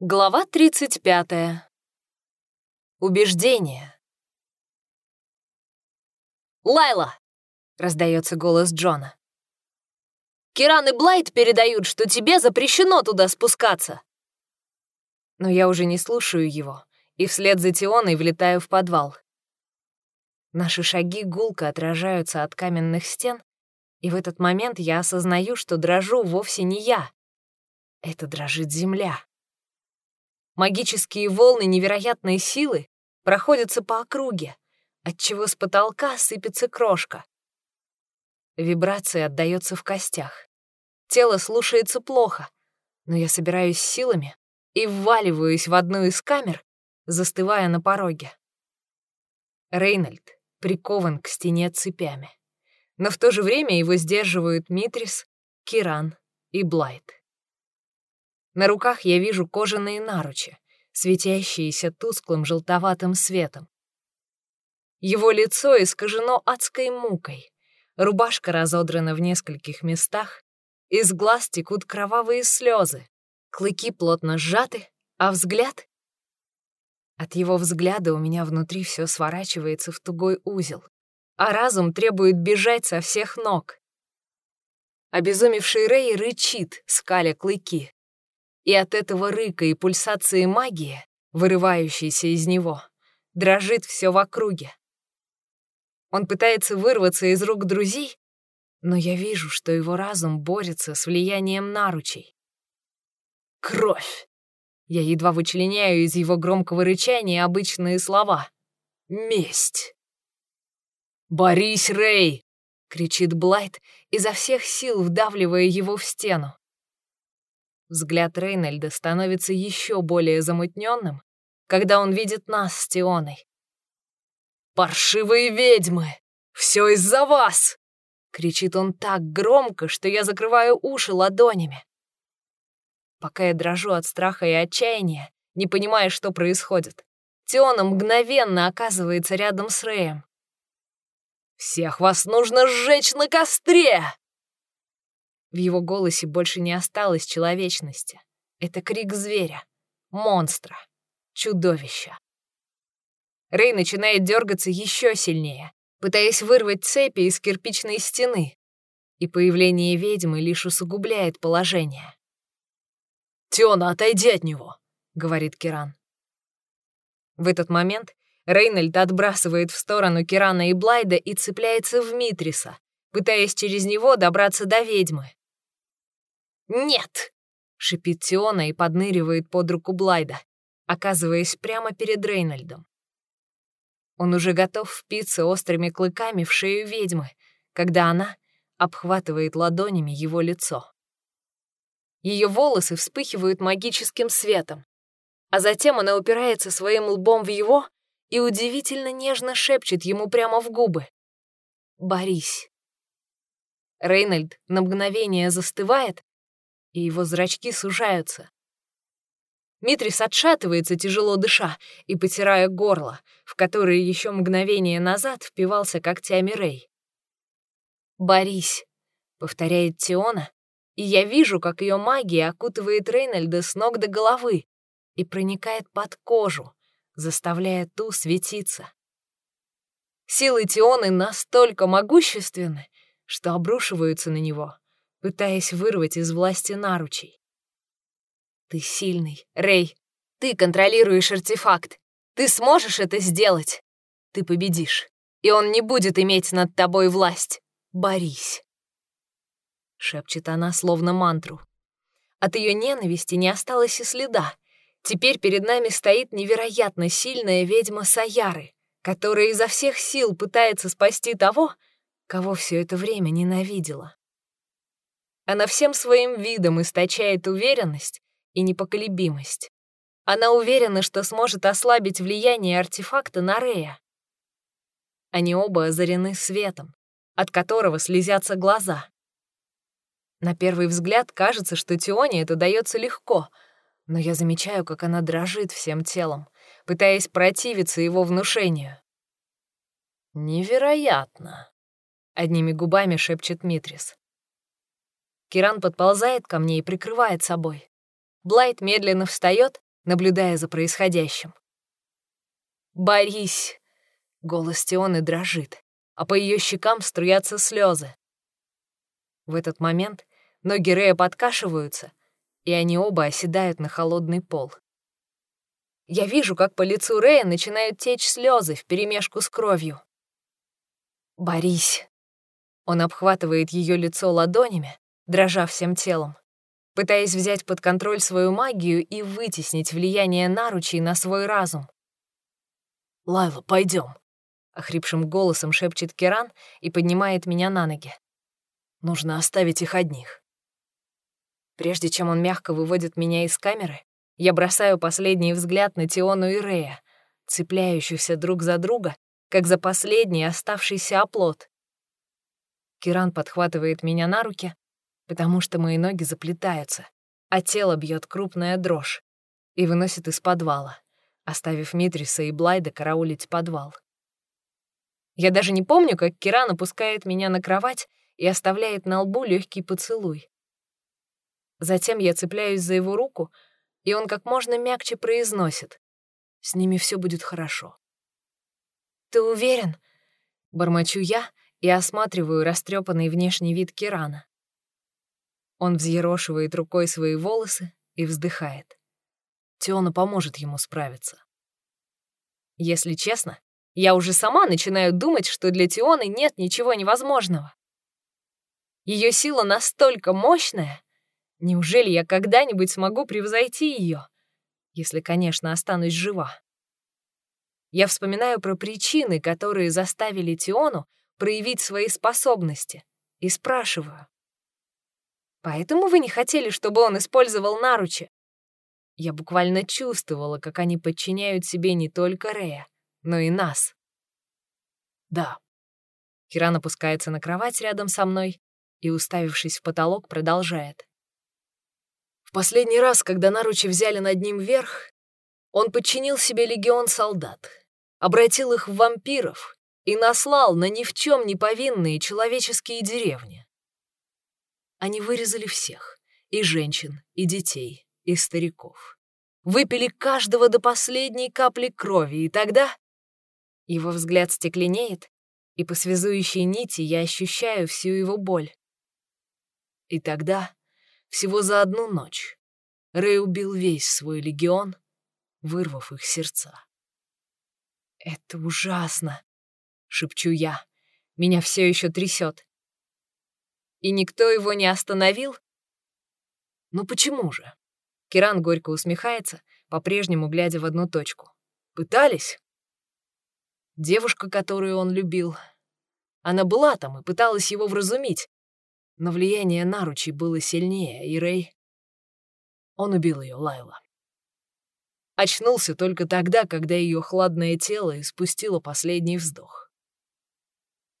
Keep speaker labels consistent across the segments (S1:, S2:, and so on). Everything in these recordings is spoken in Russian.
S1: Глава 35. Убеждение. «Лайла!» — раздается голос Джона. «Киран и Блайт передают, что тебе запрещено туда спускаться!» Но я уже не слушаю его, и вслед за Тионой влетаю в подвал. Наши шаги гулко отражаются от каменных стен, и в этот момент я осознаю, что дрожу вовсе не я. Это дрожит земля. Магические волны невероятной силы проходятся по округе, отчего с потолка сыпется крошка. Вибрация отдаётся в костях. Тело слушается плохо, но я собираюсь силами и вваливаюсь в одну из камер, застывая на пороге. Рейнольд прикован к стене цепями, но в то же время его сдерживают Митрис, Киран и Блайт. На руках я вижу кожаные наручи, светящиеся тусклым желтоватым светом. Его лицо искажено адской мукой, рубашка разодрана в нескольких местах, из глаз текут кровавые слезы, клыки плотно сжаты, а взгляд... От его взгляда у меня внутри все сворачивается в тугой узел, а разум требует бежать со всех ног. Обезумевший Рэй рычит, скаля клыки и от этого рыка и пульсации магии, вырывающейся из него, дрожит все в округе. Он пытается вырваться из рук друзей, но я вижу, что его разум борется с влиянием наручей. Кровь! Я едва вычленяю из его громкого рычания обычные слова. Месть! «Борись, Рэй!» — кричит Блайт, изо всех сил вдавливая его в стену. Взгляд Рейнольда становится еще более замутненным, когда он видит нас с Тионой. «Паршивые ведьмы! Все из-за вас!» Кричит он так громко, что я закрываю уши ладонями. Пока я дрожу от страха и отчаяния, не понимая, что происходит, Тиона мгновенно оказывается рядом с Рэем. «Всех вас нужно сжечь на костре!» В его голосе больше не осталось человечности. Это крик зверя, монстра, чудовища. Рэй начинает дергаться еще сильнее, пытаясь вырвать цепи из кирпичной стены, и появление ведьмы лишь усугубляет положение. «Тёна, отойди от него!» — говорит Киран. В этот момент Рейнольд отбрасывает в сторону Кирана и Блайда и цепляется в Митриса, пытаясь через него добраться до ведьмы. «Нет!» — шипит Тиона и подныривает под руку Блайда, оказываясь прямо перед Рейнольдом. Он уже готов впиться острыми клыками в шею ведьмы, когда она обхватывает ладонями его лицо. Ее волосы вспыхивают магическим светом, а затем она упирается своим лбом в его и удивительно нежно шепчет ему прямо в губы. «Борись». Рейнольд на мгновение застывает, и его зрачки сужаются. Митрис отшатывается, тяжело дыша, и потирая горло, в которое еще мгновение назад впивался когтями Рэй. «Борись», — повторяет Тиона, и я вижу, как ее магия окутывает Рейнольда с ног до головы и проникает под кожу, заставляя ту светиться. Силы Тионы настолько могущественны, что обрушиваются на него, пытаясь вырвать из власти наручей. Ты сильный, Рэй. Ты контролируешь артефакт. Ты сможешь это сделать. Ты победишь, и он не будет иметь над тобой власть. Борись. Шепчет она, словно мантру. От ее ненависти не осталось и следа. Теперь перед нами стоит невероятно сильная ведьма Саяры, которая изо всех сил пытается спасти того, кого все это время ненавидела. Она всем своим видом источает уверенность и непоколебимость. Она уверена, что сможет ослабить влияние артефакта на Рея. Они оба озарены светом, от которого слезятся глаза. На первый взгляд кажется, что Тионе это дается легко, но я замечаю, как она дрожит всем телом, пытаясь противиться его внушению. «Невероятно!» — одними губами шепчет Митрис. Киран подползает ко мне и прикрывает собой. Блайт медленно встает наблюдая за происходящим. «Борись!» — голос Тионы дрожит, а по ее щекам струятся слезы. В этот момент ноги Рея подкашиваются, и они оба оседают на холодный пол. Я вижу, как по лицу Рея начинают течь слезы вперемешку с кровью. «Борись!» Он обхватывает ее лицо ладонями, дрожа всем телом, пытаясь взять под контроль свою магию и вытеснить влияние наручей на свой разум. «Лайла, пойдем, охрипшим голосом шепчет Керан и поднимает меня на ноги. «Нужно оставить их одних». Прежде чем он мягко выводит меня из камеры, я бросаю последний взгляд на Тиону и Рея, цепляющихся друг за друга, как за последний оставшийся оплот. Киран подхватывает меня на руки, потому что мои ноги заплетаются, а тело бьет крупная дрожь, и выносит из подвала, оставив Митриса и Блайда караулить подвал. Я даже не помню, как Киран опускает меня на кровать и оставляет на лбу легкий поцелуй. Затем я цепляюсь за его руку, и он как можно мягче произносит. «С ними все будет хорошо». «Ты уверен?» — бормочу я и осматриваю растрепанный внешний вид Кирана. Он взъерошивает рукой свои волосы и вздыхает. Теона поможет ему справиться. Если честно, я уже сама начинаю думать, что для Тионы нет ничего невозможного. Ее сила настолько мощная, Неужели я когда-нибудь смогу превзойти ее, если, конечно, останусь жива? Я вспоминаю про причины, которые заставили Тиону проявить свои способности, и спрашиваю. «Поэтому вы не хотели, чтобы он использовал наручи?» Я буквально чувствовала, как они подчиняют себе не только Рея, но и нас. «Да». Киран опускается на кровать рядом со мной и, уставившись в потолок, продолжает. В последний раз, когда наручи взяли над ним верх, он подчинил себе легион солдат, обратил их в вампиров и наслал на ни в чем не повинные человеческие деревни. Они вырезали всех, и женщин, и детей, и стариков. Выпили каждого до последней капли крови, и тогда... Его взгляд стекленеет, и по связующей нити я ощущаю всю его боль. И тогда всего за одну ночь Рэй убил весь свой легион, вырвав их сердца. «Это ужасно!» — шепчу я. Меня все еще трясет. И никто его не остановил? Ну почему же? Киран горько усмехается, по-прежнему глядя в одну точку. Пытались? Девушка, которую он любил. Она была там и пыталась его вразумить, но влияние наручей было сильнее, и Рэй... Он убил ее, Лайла. Очнулся только тогда, когда ее хладное тело испустило последний вздох.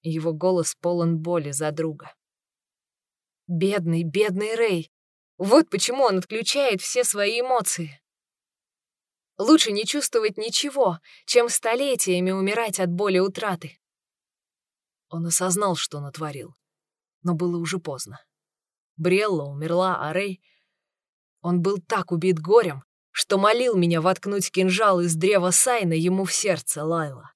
S1: Его голос полон боли за друга. Бедный, бедный Рэй. Вот почему он отключает все свои эмоции. Лучше не чувствовать ничего, чем столетиями умирать от боли утраты. Он осознал, что натворил но было уже поздно. Брелла умерла, а Рэй... Он был так убит горем, что молил меня воткнуть кинжал из древа Сайна ему в сердце Лайла.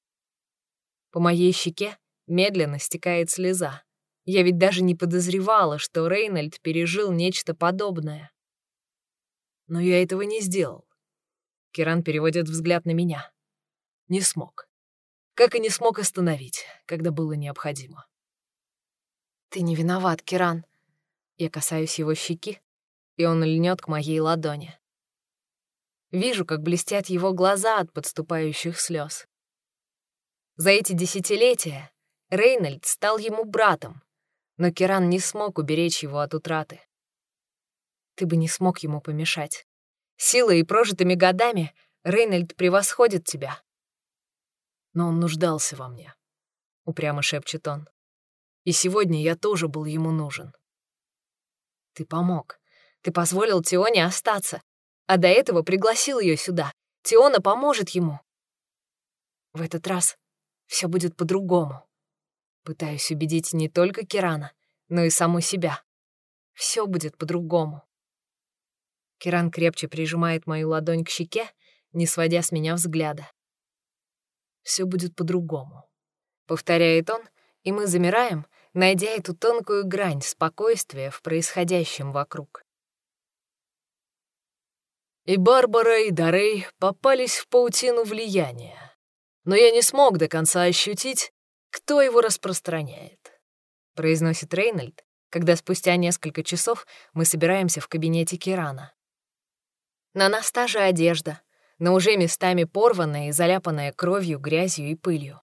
S1: По моей щеке медленно стекает слеза. Я ведь даже не подозревала, что Рейнольд пережил нечто подобное. Но я этого не сделал. Киран переводит взгляд на меня. Не смог. Как и не смог остановить, когда было необходимо. «Ты не виноват, Киран». Я касаюсь его щеки, и он льнет к моей ладони. Вижу, как блестят его глаза от подступающих слез. За эти десятилетия Рейнольд стал ему братом, но Киран не смог уберечь его от утраты. Ты бы не смог ему помешать. Силой и прожитыми годами Рейнольд превосходит тебя. Но он нуждался во мне, — упрямо шепчет он. И сегодня я тоже был ему нужен. Ты помог. Ты позволил Тионе остаться, а до этого пригласил ее сюда. Тиона поможет ему. В этот раз все будет по-другому. Пытаюсь убедить не только Кирана, но и саму себя. Все будет по-другому. Киран крепче прижимает мою ладонь к щеке, не сводя с меня взгляда. Все будет по-другому», — повторяет он, и мы замираем, найдя эту тонкую грань спокойствия в происходящем вокруг. И Барбара, и Дарей попались в паутину влияния, но я не смог до конца ощутить, кто его распространяет, произносит Рейнольд, когда спустя несколько часов мы собираемся в кабинете Кирана. На нас та же одежда, но уже местами порванная и заляпанная кровью, грязью и пылью.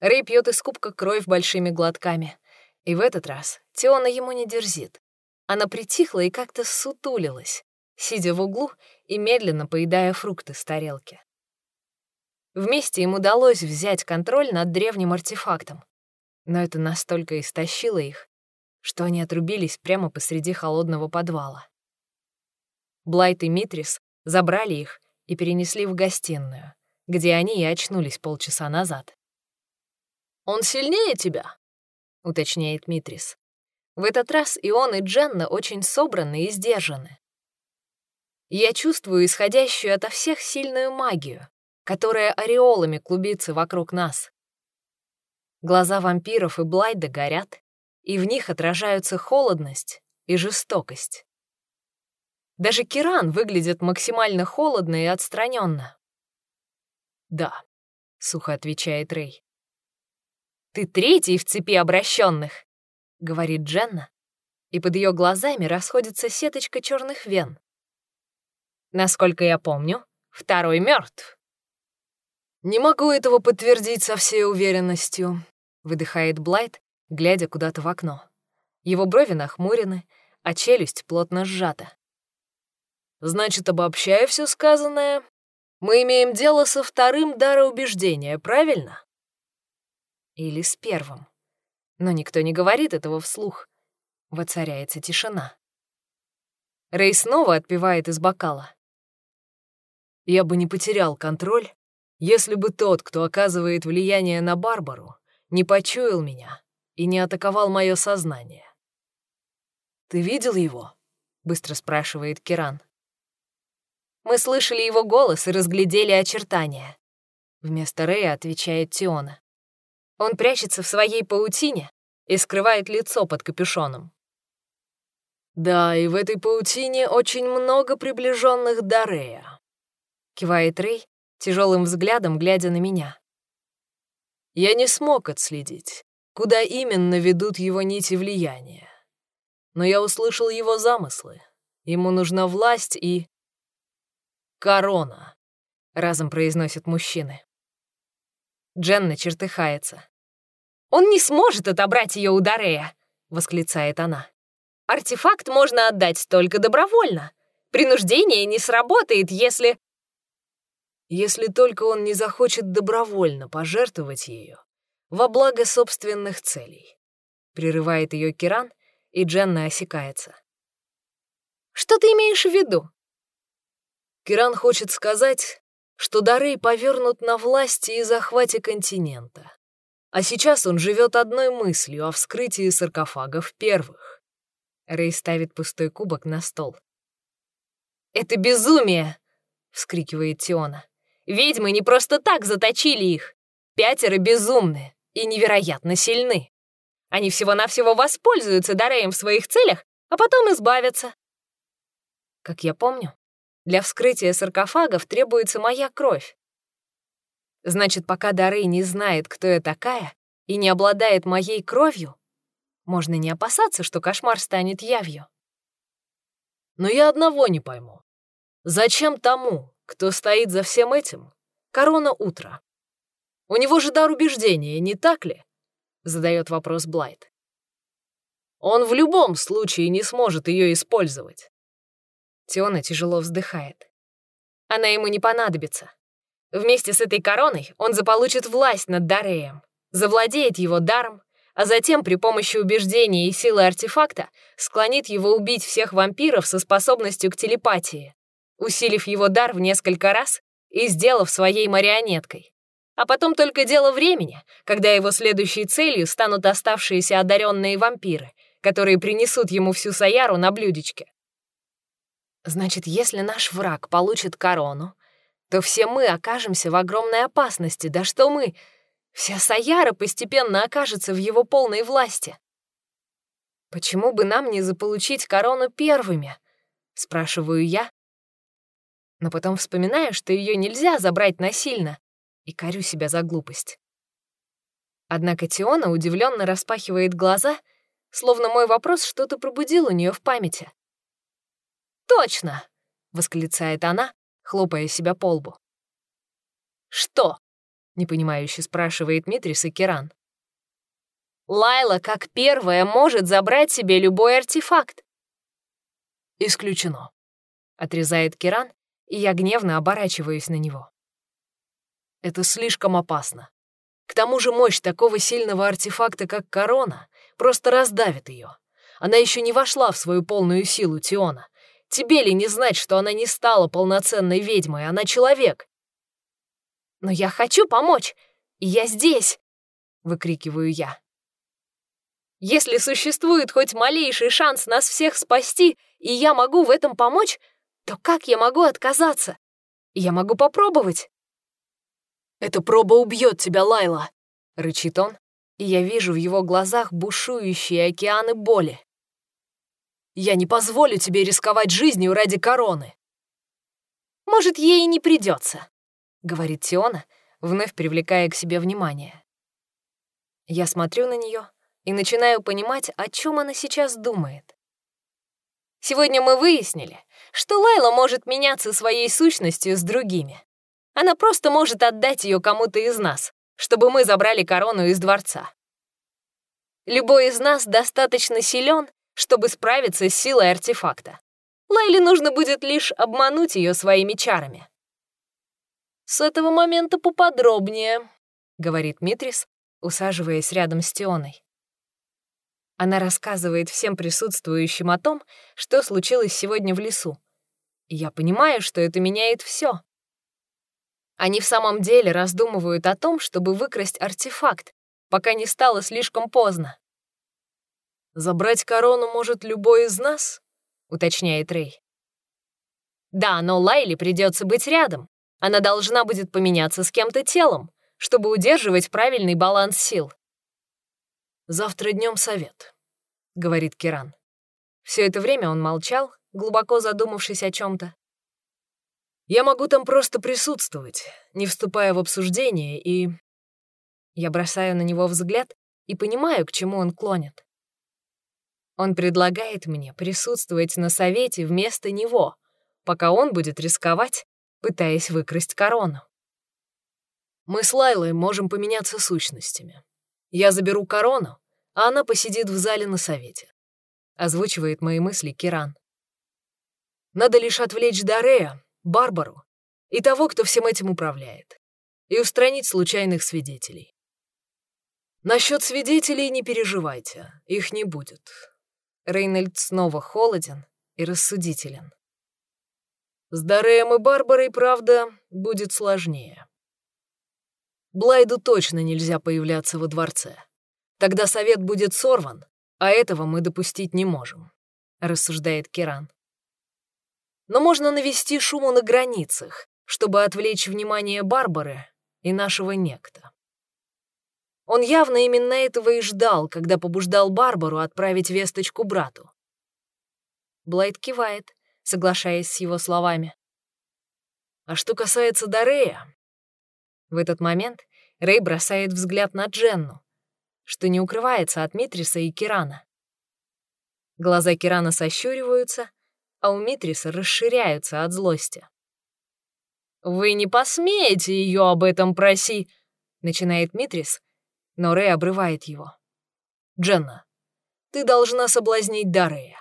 S1: Рэй пьет из кубка кровь большими глотками, и в этот раз Теона ему не дерзит. Она притихла и как-то сутулилась, сидя в углу и медленно поедая фрукты с тарелки. Вместе им удалось взять контроль над древним артефактом, но это настолько истощило их, что они отрубились прямо посреди холодного подвала. Блайт и Митрис забрали их и перенесли в гостиную, где они и очнулись полчаса назад. «Он сильнее тебя?» — уточняет Митрис. В этот раз и он, и Дженна очень собраны и сдержаны. Я чувствую исходящую ото всех сильную магию, которая ореолами клубится вокруг нас. Глаза вампиров и Блайда горят, и в них отражаются холодность и жестокость. Даже Киран выглядит максимально холодно и отстраненно. «Да», — сухо отвечает Рэй. «Ты третий в цепи обращенных», — говорит Дженна, и под ее глазами расходится сеточка черных вен. Насколько я помню, второй мертв. «Не могу этого подтвердить со всей уверенностью», — выдыхает Блайт, глядя куда-то в окно. Его брови нахмурены, а челюсть плотно сжата. Значит, обобщая все сказанное, мы имеем дело со вторым дароубеждения, правильно? Или с первым. Но никто не говорит этого вслух. Воцаряется тишина. Рэй снова отпивает из бокала. Я бы не потерял контроль, если бы тот, кто оказывает влияние на Барбару, не почуял меня и не атаковал мое сознание. «Ты видел его?» — быстро спрашивает Киран. Мы слышали его голос и разглядели очертания. Вместо Рэя отвечает Тиона. Он прячется в своей паутине и скрывает лицо под капюшоном. «Да, и в этой паутине очень много приближенных до Рэя», — кивает Рэй, тяжелым взглядом глядя на меня. «Я не смог отследить, куда именно ведут его нити влияния. Но я услышал его замыслы. Ему нужна власть и... «Корона», — разом произносят мужчины. Дженна чертыхается. «Он не сможет отобрать ее у Дарея», — восклицает она. «Артефакт можно отдать только добровольно. Принуждение не сработает, если...» «Если только он не захочет добровольно пожертвовать ее во благо собственных целей», — прерывает ее Киран, и Дженна осекается. «Что ты имеешь в виду?» Киран хочет сказать, что Дарей повернут на власти и захвате континента. А сейчас он живет одной мыслью о вскрытии саркофагов первых. Рэй ставит пустой кубок на стол. «Это безумие!» — вскрикивает Тиона. «Ведьмы не просто так заточили их. Пятеро безумны и невероятно сильны. Они всего-навсего воспользуются Дареем в своих целях, а потом избавятся. Как я помню, для вскрытия саркофагов требуется моя кровь. Значит, пока Дарей не знает, кто я такая, и не обладает моей кровью, можно не опасаться, что кошмар станет явью. Но я одного не пойму. Зачем тому, кто стоит за всем этим, корона утра? У него же дар убеждения, не так ли? Задает вопрос Блайт. Он в любом случае не сможет ее использовать. Тиона тяжело вздыхает. Она ему не понадобится. Вместе с этой короной он заполучит власть над Дареем, завладеет его даром, а затем при помощи убеждения и силы артефакта склонит его убить всех вампиров со способностью к телепатии, усилив его дар в несколько раз и сделав своей марионеткой. А потом только дело времени, когда его следующей целью станут оставшиеся одаренные вампиры, которые принесут ему всю Саяру на блюдечке. Значит, если наш враг получит корону, то все мы окажемся в огромной опасности. Да что мы? Вся Саяра постепенно окажется в его полной власти. Почему бы нам не заполучить корону первыми? Спрашиваю я. Но потом вспоминаю, что ее нельзя забрать насильно, и корю себя за глупость. Однако Тиона удивленно распахивает глаза, словно мой вопрос что-то пробудил у нее в памяти. «Точно!» — восклицает она, хлопая себя по лбу. «Что?» — непонимающе спрашивает Митрис и Керан. «Лайла как первая может забрать себе любой артефакт». «Исключено», — отрезает Керан, и я гневно оборачиваюсь на него. «Это слишком опасно. К тому же мощь такого сильного артефакта, как корона, просто раздавит ее. Она еще не вошла в свою полную силу Тиона, Тебе ли не знать, что она не стала полноценной ведьмой, она человек? Но я хочу помочь, и я здесь, выкрикиваю я. Если существует хоть малейший шанс нас всех спасти, и я могу в этом помочь, то как я могу отказаться? Я могу попробовать. «Эта проба убьет тебя, Лайла!» — рычит он, и я вижу в его глазах бушующие океаны боли. Я не позволю тебе рисковать жизнью ради короны. Может, ей и не придется, говорит Тиона, вновь привлекая к себе внимание. Я смотрю на нее и начинаю понимать, о чем она сейчас думает. Сегодня мы выяснили, что Лайла может меняться своей сущностью с другими. Она просто может отдать ее кому-то из нас, чтобы мы забрали корону из дворца. Любой из нас достаточно силен, чтобы справиться с силой артефакта. Лайле нужно будет лишь обмануть ее своими чарами. «С этого момента поподробнее», — говорит Митрис, усаживаясь рядом с Тионой. Она рассказывает всем присутствующим о том, что случилось сегодня в лесу. И я понимаю, что это меняет все. Они в самом деле раздумывают о том, чтобы выкрасть артефакт, пока не стало слишком поздно. «Забрать корону может любой из нас?» — уточняет Рэй. «Да, но Лайли придется быть рядом. Она должна будет поменяться с кем-то телом, чтобы удерживать правильный баланс сил». «Завтра днем совет», — говорит Киран. Все это время он молчал, глубоко задумавшись о чем то «Я могу там просто присутствовать, не вступая в обсуждение, и...» Я бросаю на него взгляд и понимаю, к чему он клонит. Он предлагает мне присутствовать на совете вместо него, пока он будет рисковать, пытаясь выкрасть корону. Мы с Лайлой можем поменяться сущностями. Я заберу корону, а она посидит в зале на совете. Озвучивает мои мысли Киран. Надо лишь отвлечь Дарея, Барбару и того, кто всем этим управляет, и устранить случайных свидетелей. Насчет свидетелей не переживайте, их не будет. Рейнольд снова холоден и рассудителен. С Дареем и Барбарой, правда, будет сложнее. Блайду точно нельзя появляться во дворце. Тогда совет будет сорван, а этого мы допустить не можем, рассуждает Керан. Но можно навести шуму на границах, чтобы отвлечь внимание Барбары и нашего некто. Он явно именно этого и ждал, когда побуждал Барбару отправить весточку брату. Блайт кивает, соглашаясь с его словами. А что касается Дарея... В этот момент Рэй бросает взгляд на Дженну, что не укрывается от Митриса и Кирана. Глаза Кирана сощуриваются, а у Митриса расширяются от злости. «Вы не посмеете ее об этом проси!» — начинает Митрис, но Рэй обрывает его. «Дженна, ты должна соблазнить Дарея».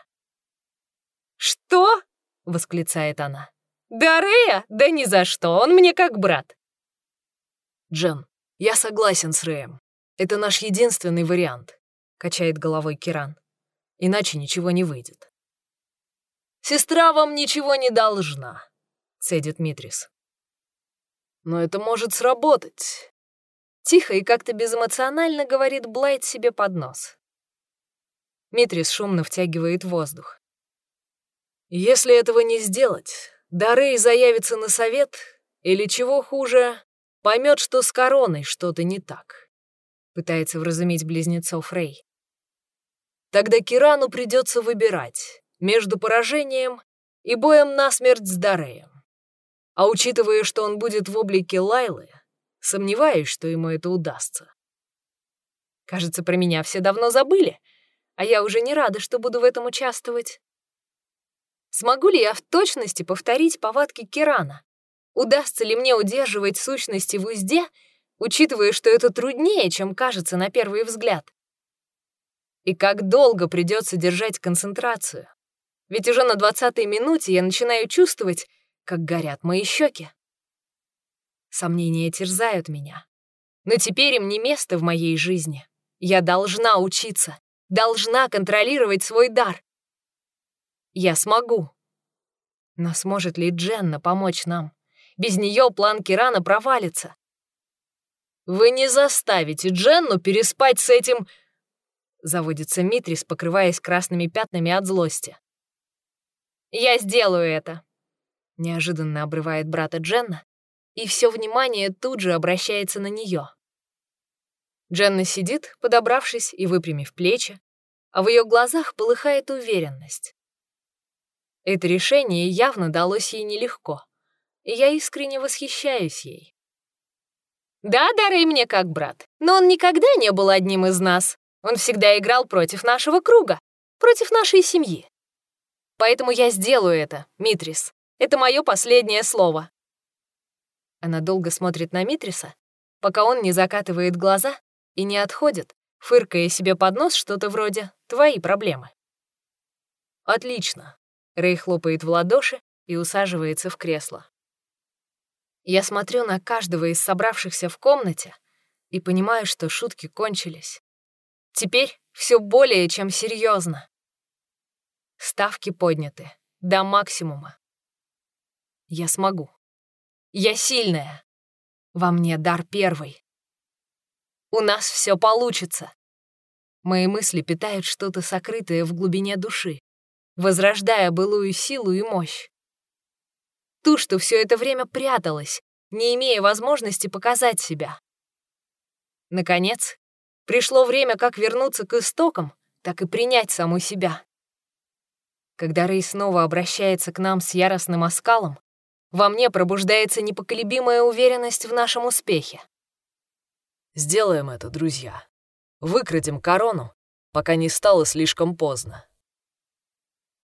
S1: «Что?» — восклицает она. «Дарея? Да ни за что, он мне как брат». «Джен, я согласен с Рэем. Это наш единственный вариант», — качает головой Киран. «Иначе ничего не выйдет». «Сестра вам ничего не должна», — цедит Митрис. «Но это может сработать. Тихо и как-то безэмоционально говорит Блайт себе под нос. Митрис шумно втягивает воздух. Если этого не сделать, Дарей заявится на совет, или чего хуже, поймет, что с короной что-то не так. Пытается вразумить близнецов Рэй. Тогда Кирану придется выбирать между поражением и боем насмерть с Дареем. А учитывая, что он будет в облике Лайлы, сомневаюсь, что ему это удастся. Кажется, про меня все давно забыли, а я уже не рада, что буду в этом участвовать. Смогу ли я в точности повторить повадки Кирана? Удастся ли мне удерживать сущности в узде, учитывая, что это труднее, чем кажется на первый взгляд? И как долго придется держать концентрацию? Ведь уже на двадцатой минуте я начинаю чувствовать, как горят мои щеки. Сомнения терзают меня. Но теперь им не место в моей жизни. Я должна учиться, должна контролировать свой дар. Я смогу. Но сможет ли Дженна помочь нам? Без нее план Кирана провалится. «Вы не заставите Дженну переспать с этим...» Заводится Митрис, покрываясь красными пятнами от злости. «Я сделаю это», — неожиданно обрывает брата Дженна, и все внимание тут же обращается на нее. Дженна сидит, подобравшись и выпрямив плечи, а в ее глазах полыхает уверенность. Это решение явно далось ей нелегко, я искренне восхищаюсь ей. «Да, Дарей мне как брат, но он никогда не был одним из нас. Он всегда играл против нашего круга, против нашей семьи. Поэтому я сделаю это, Митрис. Это мое последнее слово». Она долго смотрит на Митриса, пока он не закатывает глаза и не отходит, фыркая себе под нос что-то вроде «твои проблемы». «Отлично», — Рэй хлопает в ладоши и усаживается в кресло. Я смотрю на каждого из собравшихся в комнате и понимаю, что шутки кончились. Теперь все более чем серьезно. Ставки подняты до максимума. Я смогу. Я сильная. Во мне дар первый. У нас все получится. Мои мысли питают что-то сокрытое в глубине души, возрождая былую силу и мощь. Ту, что все это время пряталась, не имея возможности показать себя. Наконец, пришло время как вернуться к истокам, так и принять саму себя. Когда Рэй снова обращается к нам с яростным оскалом, во мне пробуждается непоколебимая уверенность в нашем успехе.
S2: Сделаем это, друзья. Выкрадем корону, пока не стало слишком поздно.